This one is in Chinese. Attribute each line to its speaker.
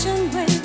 Speaker 1: 成为